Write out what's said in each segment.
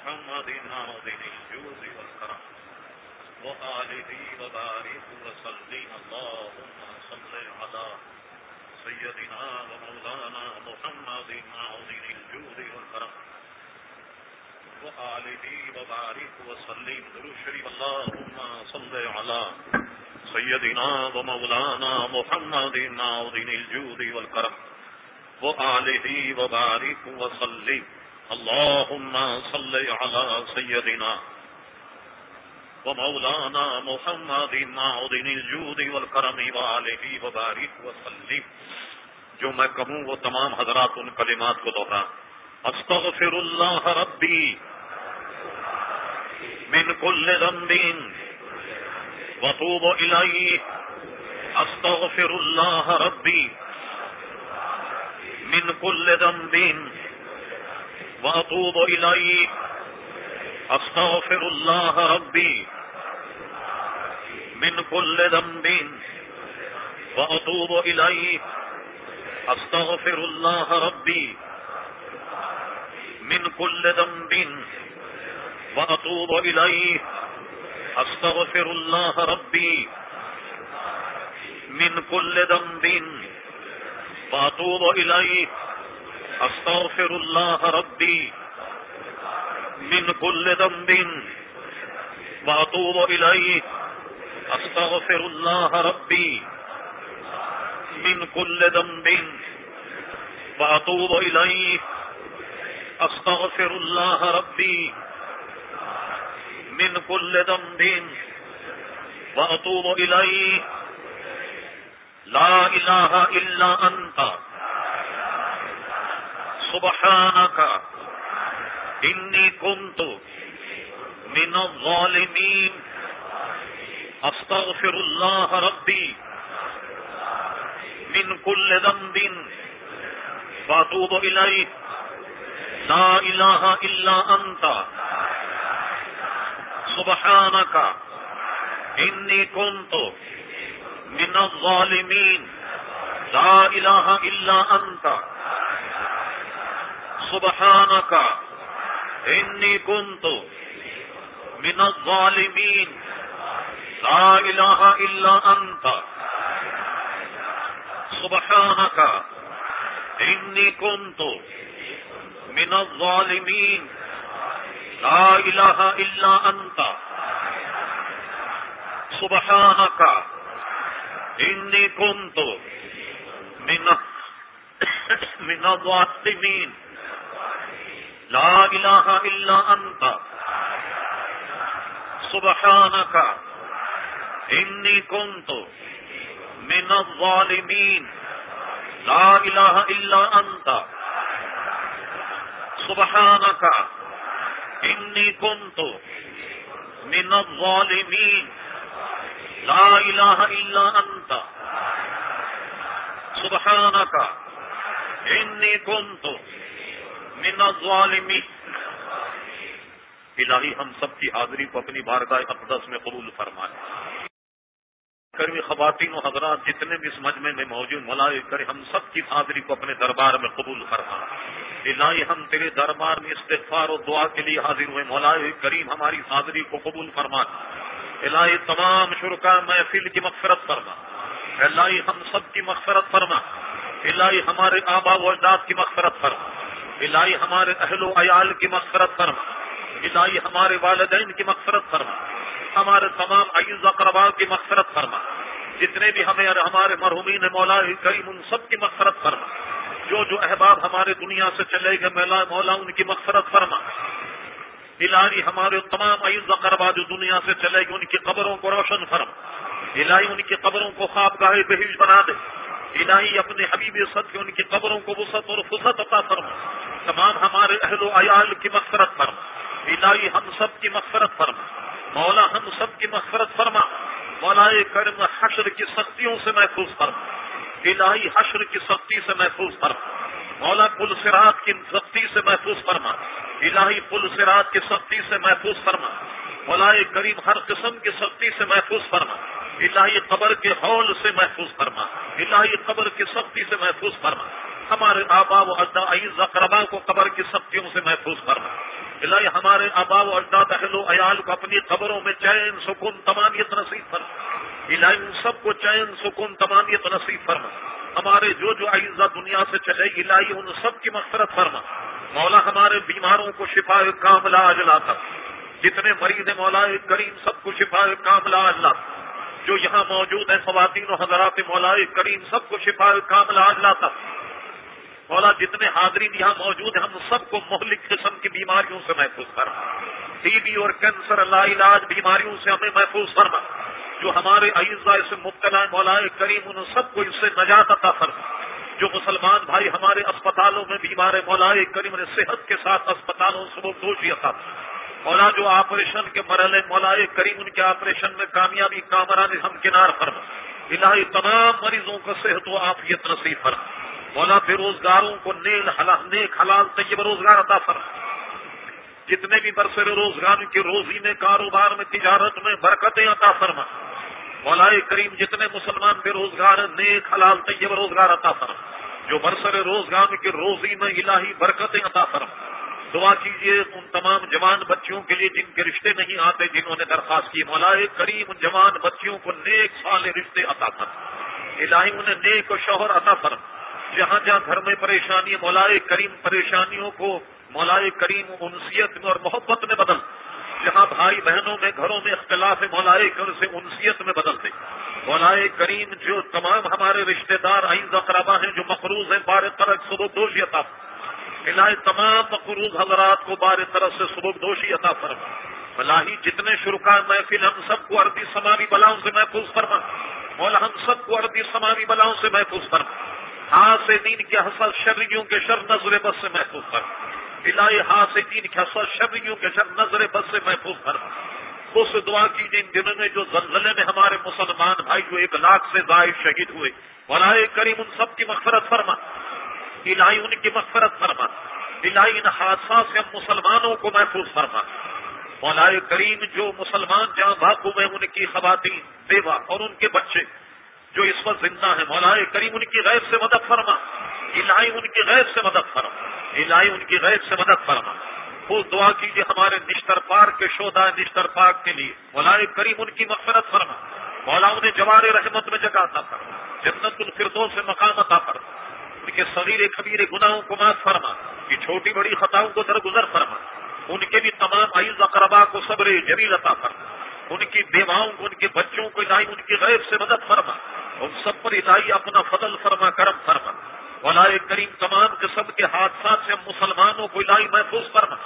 محمد ناظم الجود والكرم. وآله وبارك وسلم. اللهم صل على سيدنا ومولانا محمد ناظم الجود والكرم. وآله وبارك وسلم. درود اللهم صل على سيدنا ومولانا محمد ناظم الجود والكرم. وآله وبارك وسلم. اللهم صل على سيدنا ومولانا محمد معدن الجود والكرم وآله وبارك وسلم. جو میں کہوں وہ تمام حضرات ان کلمات کو دوہرا. استغفر اللہ ربی من كل ذنب وتوب إليه أستغفر الله ربي من كل ذنب وأتوب إليه. أستغفر الله ربي من كل ذنب وأتوب إليه. أستغفر الله ربي من كل ذنب وأتوب إليه. أستغفر الله ربي من كل ذنب وأتوب إليه. أستغفر الله ربي من كل ذنب وأتوب إليه. أستغفر الله ربي من كل ذنب وأتوب إليه. أستغفر الله ربي من كل ذنب وأتوب إليه. لا إله إلا أنت. سبحانك إني كنت من الظالمين. أستغفر الله ربي من كل ذنب وأتوب إليه. لا إله إلا أنت. سبحانك إني كنت من الظالمين. لا إله إلا أنت. سبحانك، إني كنت من الظالمين. لا إله إلا أنت. سبحانك، إني كنت من الظالمين. لا إله إلا أنت. سبحانك، إني كنت من من الظالمين. لا إله إلا أنت. سبحانك إني كنت من الظالمين. لا إله إلا أنت. سبحانك إني كنت من الظالمين. لا إله إلا أنت. سبحانك إني كنت من الظالمين الہی ہم سب کی حاضری کو اپنی بارگاہ اقدس میں قبول فرمائے. کرمی خواتین و حضرات جتنے بھی اس مجمع میں موجود ملائے کرے ہم سب کی حاضری کو اپنے دربار میں قبول فرما الہی ہم تیرے دربار میں استغفار و دعا کے لیے حاضر ہوئے مولا کریم، ہماری حاضری کو قبول فرما الہی تمام شرکا محفل کی مغفرت فرما. الہی ہم سب کی مغفرت فرما. الہی ہمارے آبا و اجداد کی مغفرت فرما. الہی ہمارے اہل و عیال کی مغفرت فرما۔ الہی ہمارے والدین کی مغفرت فرما۔ ہمارے تمام عیز اقربا کی مغفرت فرما۔ جتنے بھی ہمیں ہمارے مرحومین مولا کریم ان سب کی مغفرت فرما۔ جو جو احباب ہمارے دنیا سے چلے گئے مولا مولا ان کی مغفرت فرما۔ الہی ہمارے تمام عیز اقربا جو دنیا سے چلے گئے ان کی قبروں کو روشن فرما۔ الہی ان کی قبروں کو خواب گاہ بہیج بنا دے۔ الہی اپنے حبیب صد کے ان کی قبروں کو وسط اور فسط عطا فرما۔ تمام ہمارے اہل و عیال کی مغفرت فرما۔ الہی ہم سب کی مغفرت فرما۔ مولا ہم سب کی مغفرت فرما۔ مولا کرم حشر کی سختیوں سے محفوظ فرما۔ الہی حشر کی سختی سے محفوظ فرما۔ مولا پل سرات کی سختی سے محفوظ فرما۔ الہی پل سرات کی سختی سے محفوظ فرما۔ مولا کریم ہر قسم کی سختی سے محفوظ فرما۔ الہی قبر کے حول سے محفوظ فرما۔ الہی قبر کی سختی سے محفوظ فرما۔ ہمارے آبا و اجدا عیز اقربا کو قبر کی سختیوں سے محفوظ فرما۔ الہی ہمارے آبا و اجداد اہل و عیال کو اپنی قبروں میں چین، سکون تمانیت نصیب فرما۔ الہی ان سب کو چین، سکون تمانیت نصیب فرما۔ ہمارے جو جو عیزہ دنیا سے چلے، الہی ان سب کی مغفرت فرما۔ مولا ہمارے بیماروں کو شفا کاملہ اجلا تھا جتنے مریض مولا کریم سب کو شفا کاملہ اجلا جو یہاں موجود ہیں خواتین و حضرات مولا کریم، سب کو شفا کاملہ اجلا تھا مولا جتنے حاضرین یہاں موجود ہیں، ہم سب کو مہلک قسم کی بیماریوں سے محفوظ کرنا ٹی بی اور کینسر لا علاج بیماریوں سے ہمیں محفوظ کرنا جو ہمارے اعزا سے مبتلا مولا کریم ان سب کو اس سے نجات عطا فرما۔ جو مسلمان بھائی ہمارے اسپتالوں میں بیمار مولا کریم نے صحت کے ساتھ اسپتالوں سے وہ دوشی عطا مولا جو آپریشن کے مرحلے مولا کریم ان کے آپریشن میں کامیابی کامرانی ہم کنار فرما۔ الہی تمام مریضوں کو صحت و آفیت نصیب فرما۔ مولا بے روزگاروں کو نیل نیک حلال طیب روزگار عطا فرما۔ جتنے بھی برسر روزگار کی روزی میں کاروبار میں، تجارت میں برکتیں عطا فرما۔ مولا کریم جتنے مسلمان بے روزگار نیک حلال طیب روزگار عطا فرما۔ جو برسر روزگار کی روزی میں الہی برکتیں عطا فرما۔ دعا کیجیے ان تمام جوان بچیوں کے لیے جن کے رشتے نہیں آتے، جنہوں نے درخواست کی مولا کریم ان جوان بچیوں کو نیک سال رشتے عطا فرما الہی انہیں نیک و شوہر عطا فرما جہاں جہاں گھر میں پریشانی مولائے کریم پریشانیوں کو مولائے کریم انسیت میں اور محبت میں بدل۔ جہاں بھائی بہنوں میں، گھروں میں اختلاف مولائے کر سے انسیت میں بدل دے۔ مولائے کریم جو تمام ہمارے رشتہ دار آئند اقربا ہیں، جو مقروض ہیں بار طرح سبک دوشی عطا الہی تمام مقروض حضرات کو بار طرف سے سبک دوشی عطا فرما۔ بلاہی جتنے شرکا محفل ہم سب کو عربی سماوی بلاؤں سے محفوظ فرما۔ مولا ہم سب کو عربی سماوی بلاؤں سے محفوظ فرما۔ ہاتھ سے دین کے حسل شرریوں کے شر نظر بس سے محفوظ کر الہی ہاتھ سے دین کے حسل شرریوں کے شر نظر بس سے محفوظ کر اس دعا کی جن دنوں میں جو زلزلے میں ہمارے مسلمان بھائی جو ایک لاکھ سے زائد شہید ہوئے۔ ولائے کریم ان سب کی مغفرت فرما۔ الہی ان کی مغفرت فرما الہی ان حادثات سے ہم مسلمانوں کو محفوظ فرما مولا کریم جو مسلمان جہاں بھاگو میں ان کی خواتین، بیوہ اور ان کے بچے جو اس وقت زندہ ہے مولا کریم ان کی غیر سے مدد فرما۔ الہی ان کی غیر سے مدد فرما۔ الہی ان کی غیر سے مدد فرما۔ وہ دعا کیجیے ہمارے نشتر پارک کے شودا نشتر پارک کے لیے۔ مولا کریم ان کی مغفرت فرما۔ مولا انہیں جوار رحمت میں جگہ تھا فرما۔ جنت الفردوں سے مقام عطا فرما۔ ان کے صغیر کبیر گناہوں کو معاف فرما یہ چھوٹی بڑی خطاؤں کو درگزر فرما، ان کے بھی تمام عیز اقربا کو صبر جمیل عطا فرما، ان کی بیواؤں کو، ان کے بچوں کو الہی ان کی غیب سے مدد فرما ان سب پر الہی اپنا فضل فرما، کرم فرما۔ ولا کریم تمام قسم کے حادثات سے مسلمانوں کو الہی محفوظ فرما۔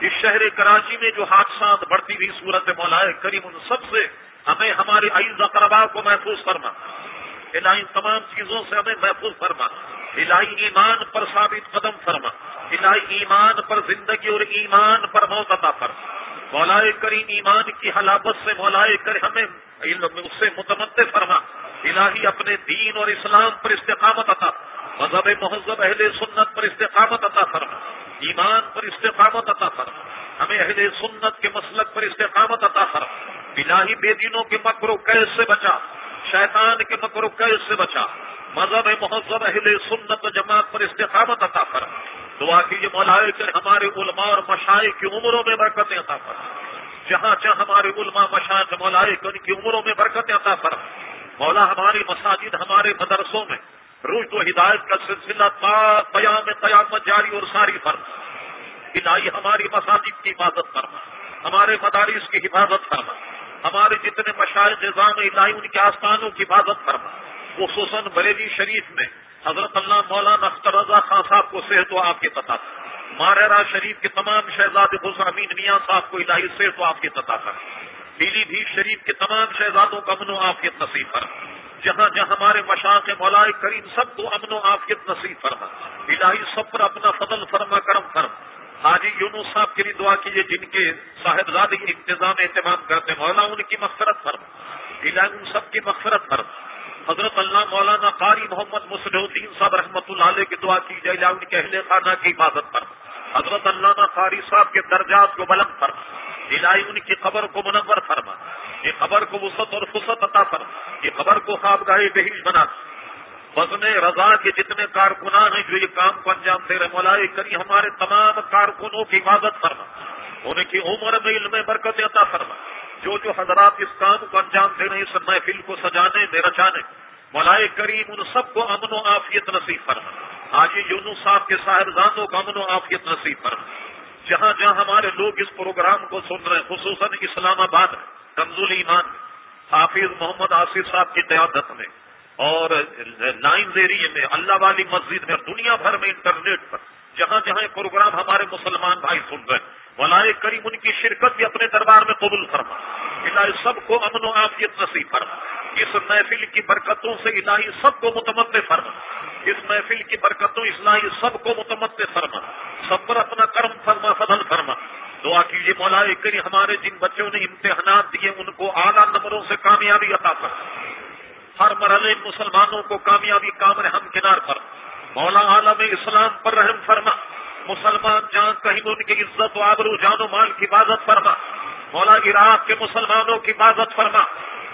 اس شہر کراچی میں جو حادثات بڑھتی ہوئی صورت مولا کریم ان سب سے ہمیں ہمارے عیز اقربا کو محفوظ فرما۔ الہی تمام چیزوں سے ہمیں محفوظ فرما۔ الہی ایمان پر ثابت قدم فرما۔ الہی ایمان پر زندگی اور ایمان پر موت عطا فرما۔ مولا کریم ایمان کی حلابت سے مولا کر ہمیں اس سے متمد فرما۔ الہی اپنے دین اور اسلام پر استقامت عطا مذہب مہذب اہل سنت پر استقامت عطا فرما۔ ایمان پر استقامت عطا فرما۔ ہمیں اہل سنت کے مسلک پر استقامت عطا فرما۔ الہی بے دینوں کے مکر و قید سے بچا۔ شیطان کے مکر و قید سے بچا۔ مذہب مہذب، اہل سنت جماعت پر استقامت عطا فرما۔ دعا کیجیے مولا کہ ہمارے علماء اور مشاعر کی عمروں میں برکتیں عطا فرما۔ جہاں جہاں ہمارے علماء مشاعر مولائے کہ ان کی عمروں میں برکتیں عطا فرما۔ مولا، ہماری مساجد، ہمارے مدرسوں میں روز و ہدایت کا سلسلہ قیام قیامت جاری اور ساری فرما۔ الہی ہماری مساجد کی حفاظت فرما۔ ہمارے مدارس کی حفاظت فرما۔ ہمارے جتنے مشاعر نظام الہی، ان کے آستانوں کی حفاظت فرما۔ خصوصاً بریلی شریف میں حضرت اللہ مولانا اختر رضا خان صاحب کو صحت و آپ کے تتا مارا شریف کے تمام شہزاد امین میاں صاحب کو الہی صحت و آپ کے تتا کر پیلی بھی شریف کے تمام شہزادوں کا امن و آفیت نصیب کر جہاں جہاں ہمارے مشاق مولا کریم سب کو امن و آفیت نصیب فرما۔ الہی سب پر اپنا فضل فرما، کرم فرم حاجی یونس صاحب کے لیے دعا کیجیے جن کے صاحبزادی انتظام اہتمام کرتے مولا ان کی مغفرت فرما۔ الہی ان سب کی مغفرت فرما۔ حضرت اللہ مولانا قاری محمد مسلح الدین صاحب رحمۃ اللہ علیہ کی دعا کی جائے ان کے اہل خانہ کی حفاظت پر۔ حضرت علامہ قاری صاحب کے درجات کو بلند فرما الہی ان کی قبر کو منور فرما۔ یہ قبر کو وسط اور فسط عطا فرما۔ یہ قبر کو خوابگاہ بہیج بنا۔ وزن رضا کے جتنے کارکنان ہیں جو یہ کام کو انجام دے رہے مولا کری ہمارے تمام کارکنوں کی حفاظت فرما۔ ان کی عمر میں علم برکت عطا فرما۔ جو جو حضرات اس کام کو انجام دے رہے ہیں، اس محفل کو سجانے دے رچانے ملائے کریم ان سب کو امن و آفیت نصیب فرما۔ آج یونس صاحب کے صاحبزادوں کو امن و آفیت نصیب فرما۔ جہاں جہاں ہمارے لوگ اس پروگرام کو سن رہے ہیں، خصوصاً اسلام آباد میں کنزول ایمان حافظ محمد آصف صاحب کی قیادت میں۔ اور نائن ایریے میں، اللہ والی مسجد میں، دنیا بھر میں انٹرنیٹ پر۔ جہاں جہاں پروگرام ہمارے مسلمان بھائی سن رہے ہیں۔ ولائے کریم ان کی شرکت بھی اپنے دربار میں قبول فرما۔ الہی سب کو امن و عافیت نصیب فرما۔ اس محفل کی برکتوں سے الہی سب کو متمد فرما۔ اس محفل کی برکتوں اسلحی سب کو متمد فرما۔ سب پر اپنا کرم فرما، فضل فرما۔ دعا کیجیے مولا کری ہمارے جن بچوں نے امتحانات دیے، ان کو اعلیٰ نمبروں سے کامیابی عطا فرما۔ ہر مرحلے مسلمانوں کو کامیابی کام ہم کنار پر مولا عالم اسلام پر رحم فرما۔ مسلمان جان کہیں ان کی عزت و آبرو جان و مال کی حفاظت فرما۔ مولا عراق کے مسلمانوں کی حفاظت فرما۔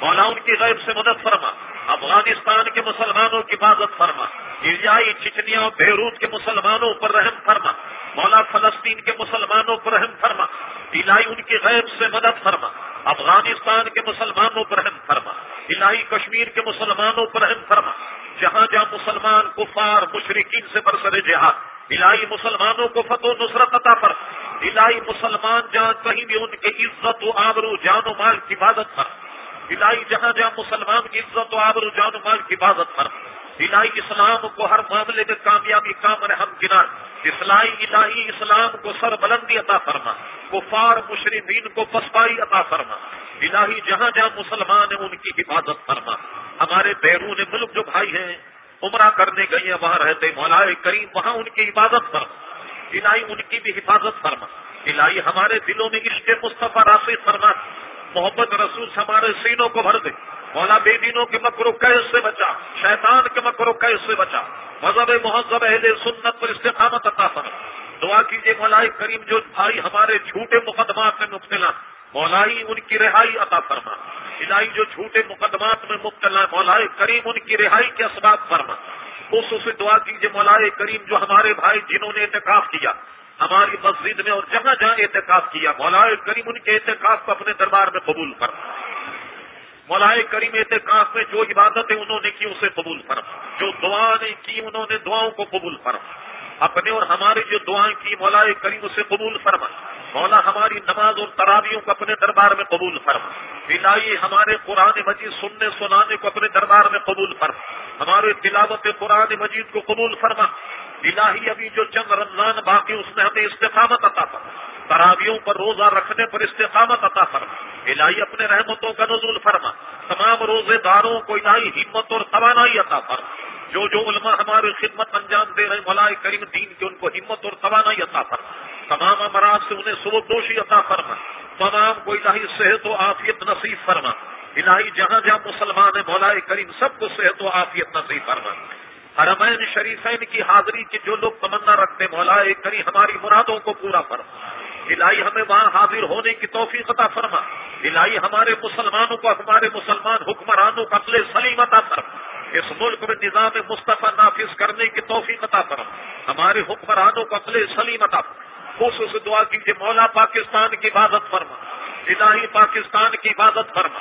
مولا ان کی غیب سے مدد فرما۔ افغانستان کے مسلمانوں کی حفاظت فرما۔ ایرجائی چچنیا اور بیروت کے مسلمانوں پر رحم فرما۔ مولا فلسطین کے مسلمانوں پر رحم فرما۔ الہی ان کی غیب سے مدد فرما۔ افغانستان کے مسلمانوں پر رحم فرما۔ الہی کشمیر کے مسلمانوں پر رحم فرما۔ جہاں جہاں مسلمان کفار مشرقین سے برسر جہاد۔ الہی مسلمانوں کو فتح و نصرت عطا پر، الہی مسلمان جہاں کہیں بھی ان کی عزت و آبرو جان و مال کی حفاظت پر، الہی جہاں جہاں مسلمان کی عزت و آبرو جان و مال کی حفاظت پر، الہی اسلام کو ہر معاملے میں کامیابی کام ہم کنار اسلائی الہی اسلام کو سر بلندی عطا فرما، کفار مشرقین کو پسپائی عطا فرما، الہی جہاں جہاں مسلمان ہیں ان کی حفاظت فرما۔ ہمارے بیرون ملک جو بھائی ہیں عمرہ کرنے گئی ہیں وہاں رہتے مولا کریم، وہاں ان کی حفاظت فرما۔ الہی ان کی بھی حفاظت فرما۔ الہی ہمارے دلوں میں عشق مصطفیٰ راشد فرما۔ محبت رسول ہمارے سینوں کو بھر دے۔ مولا بے دینوں کے مکرو قید سے بچا۔ شیطان کے مکرو قید سے بچا۔ مذہب مہذب اہل سنت پر استقامت عطا فرما۔ دعا کیجیے مولائی کریم جو بھائی ہمارے جھوٹے مقدمات میں مبتلا۔ مولائی ان کی رہائی عطا فرما۔ الہی جو جھوٹے مقدمات میں مبتلا مولائی کریم ان کی رہائی کے اسباب فرما۔ خصوصی دعا کیجیے مولائی کریم جو ہمارے بھائی جنہوں نے اعتکاف کیا، ہماری مسجد میں اور جہاں جہاں اعتکاف کیا، مولائی کریم ان کے اعتکاف کو اپنے دربار میں قبول فرما۔ مولائی کریم اعتکاف میں جو عبادتیں انہوں نے کی، اسے قبول فرما۔ جو دعا نے کی، انہوں نے دعاؤں کو قبول فرما۔ اپنے اور ہماری جو دعائیں کی مولا کریم اسے قبول فرما۔ مولا ہماری نماز اور تراویوں کو اپنے دربار میں قبول فرما۔ الہی ہمارے قرآن مجید سننے سنانے کو اپنے دربار میں قبول فرما۔ ہمارے تلاوت قرآن مجید کو قبول فرما۔ الہی ابھی جو چند رمضان باقی، اس میں ہمیں استقامت عطا فرما۔ تراویوں پر روزہ رکھنے پر استقامت عطا فرما۔ الہی اپنے رحمتوں کا نزول فرما۔ تمام روزے داروں کو الہی ہمت اور توانائی عطا فرما۔ جو جو علماء ہماری خدمت انجام دے رہے مولا کریم دین کی ان کو ہمت اور توانائی عطا فرما تمام امراض سے انہیں سبک دوشی عطا فرما تمام کو الہی صحت و عافیت نصیب فرما الہی جہاں جہاں مسلمان ہیں، مولا کریم سب کو صحت و عافیت نصیب فرما حرمین شریفین کی حاضری کی جو لوگ تمنا رکھتے مولا کریم ہماری مرادوں کو پورا فرما الہی ہمیں وہاں حاضر ہونے کی توفیق عطا فرما۔ الہی ہمارے مسلمانوں کو، ہمارے مسلمان حکمرانوں کو اصل سلیم عطا فرما۔ اس ملک میں نظام مصطفیٰ نافذ کرنے کی توفیق عطا فرما۔ ہمارے حکمرانوں کو اصل سلیم عطا خصوص دعا کیجیے مولا پاکستان کی حفاظت فرما۔ الہی پاکستان کی حفاظت فرما۔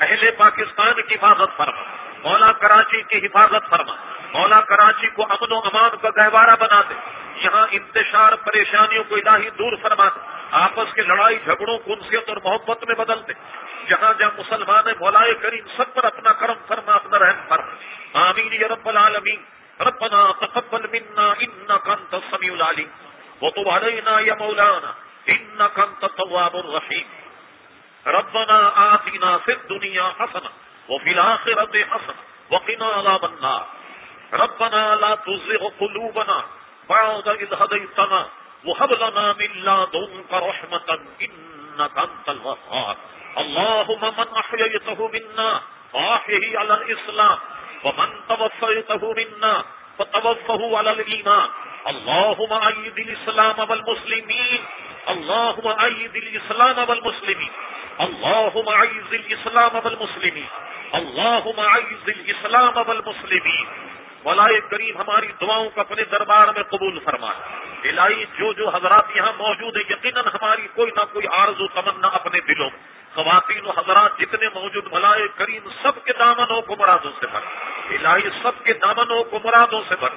اہل پاکستان کی حفاظت فرما، مولا کراچی کی حفاظت فرما، مولا کراچی کو امن و امان کا گہوارہ بنا دے، یہاں انتشار پریشانیوں کو الہی دور فرما دے، آپس کے لڑائی جھگڑوں کنسیت اور محبت میں بدل دے، جہاں جہاں مسلمان مولائے کریم سب پر اپنا کرم فرما، اپنا رحم فرما۔ آمین یا رب العالمین، ربنا تقبل منا انك انت السميع العليم وتب علينا يا مولانا انك انت التواب الرحيم ربنا آتنا في الدنيا حسنه وفي الاخره حسنه وقنا عذاب النار. ربنا لا تزغ قلوبنا بعد إذ هديتنا وهب لنا من لدنك رحمة إنك أنت الوهاب. اللهم من أحييته منا فأحيه على الإسلام ومن توفيته منا فتوفه على الإيمان. اللهم أيد الإسلام والمسلمين. اللهم أيد الإسلام والمسلمين. اللهم أعز الإسلام والمسلمين اللهم أعز الإسلام والمسلمين مولا کریم ہماری دعاؤں کو اپنے دربار میں قبول فرما الہی، جو جو حضرات یہاں موجود ہیں، یقیناً ہماری کوئی نہ کوئی عارض و تمنا اپنے دلوں، خواتین و حضرات جتنے موجود ملائے کریم، سب کے دامنوں کو مرادوں سے بھر۔ الہی، سب کے دامنوں کو مرادوں سے بھر۔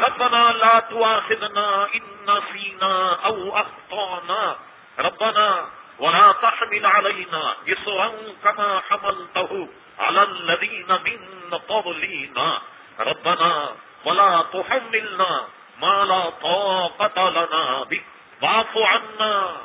ربنا لا تواخذنا ان نسينا او اخطانا۔ ربنا ولا تحمل علينا اسرا كما حملته على الذين من قبلنا. ربنا ولا تحملنا ما لا طاقة لنا بك واعف عنا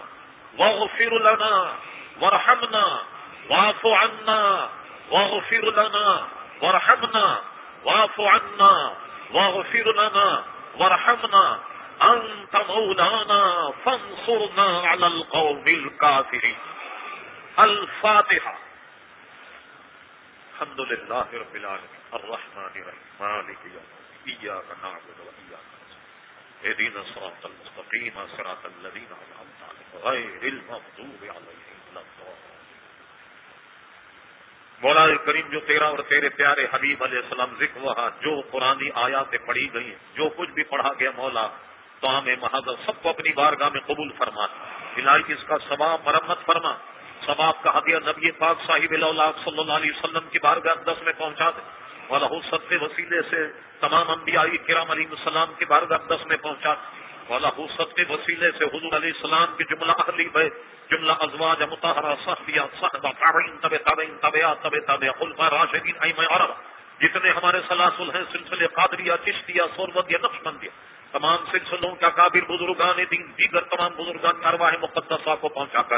واغفر لنا وارحمنا. واعف عنا واغفر لنا وارحمنا. واعف عنا واغفر لنا وارحمنا. أنت مولانا فانصرنا على القوم الكافرين. الفاتحة. الحمد لله رب العالمين. الرحمن الرحيم. مالك يوم إياك نعبد وإياك نستعين. اهدنا الصراط المستقيم. صراط الذين أنعمت عليهم. غير المغضوب عليهم ولا مولا کریم جو تیرا اور تیرے پیارے حبیب علیہ السلام ذکر ہوا جو قرآن آیاتیں پڑھی گئی جو کچھ بھی پڑھا گیا مولا تو ہمیں محاذ سب کو اپنی بارگاہ میں قبول فرما الہی اس کا ثواب مرمت فرما۔ ثواب کا حدیہ نبی پاک صاحب اللہ صلی اللہ علیہ وسلم کی بارگاہ دس میں پہنچا دے مولا حسط وسیلے سے تمام انبیاء کرام علیہ السلام کی بارگاہ دس میں پہنچا دے والا حسط کے وسیلے سے حضور علیہ السلام کی جملہ اہلی بے، جملہ ازواج متحرہ صحبیہ، صحبہ، تابعین تابعین خلفہ راشدین ایمہ عرب۔ جتنے ہمارے سلاسل ہیں سلسلے قادریہ، چشتیہ سوربت یا نقش بندیہ تمام سلسلوں کا قابل بزرگان دین، دیگر تمام بزرگان ارواح مقدسہ کو پہنچا کر،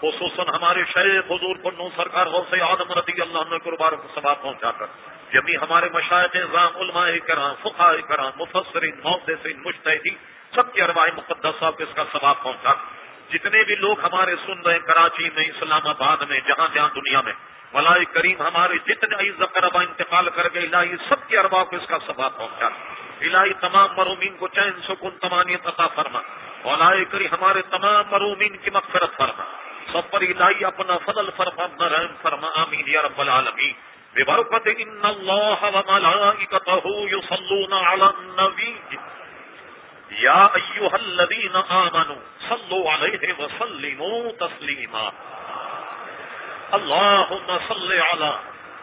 خصوصاً ہمارے شیخ حضور پنو سرکار غوث آدم رضی اللہ عنہ کو کو سبا پہنچا کر جمی ہمارے مشاہد نظام علماء کرام فقہ کرام، مفسرین، محدثین مشتحدین سب کے ارواح مقدس صاحب کو اس کا ثواب پہنچا جتنے بھی لوگ ہمارے سن رہے ہیں، کراچی میں، اسلام آباد میں، جہاں جہاں دنیا میں ملائی کریم ہمارے جتنے عزت اربا انتقال کر گئے، الہی سب کے اربا کو اس کا ثواب پہنچا۔ الہی تمام مرومین کو چین، سکون، تمانیت عطا فرما۔ مولائی کریم ہمارے تمام مرومین کی مغفرت فرما۔ سب پر الہی اپنا فضل فرما اپنا رحم فرما، آمین یا رب العالمین۔ ببرکت ان اللہ وملائکتہ یصلون علی النبی۔ یا ایوہ الذین آمنوا صلو علیہ وسلموا تسلیما۔ اللہم صلی علی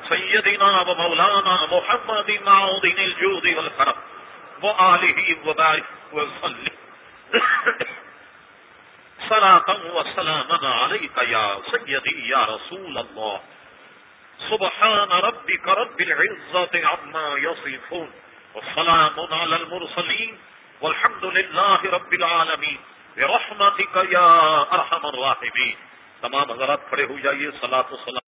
سیدنا و مولانا محمد معودین الجود والکرم و آلہ و صلاة و سلاما علیک یا سیدی یا رسول اللہ سبحان ربك رب العزة عما يصفون. والسلام على المرسلين. والحمد للہ رب العالمین برحمتک یا ارحم الراحمین تمام حضرات کھڑے ہو جائیے صلاۃ و سلام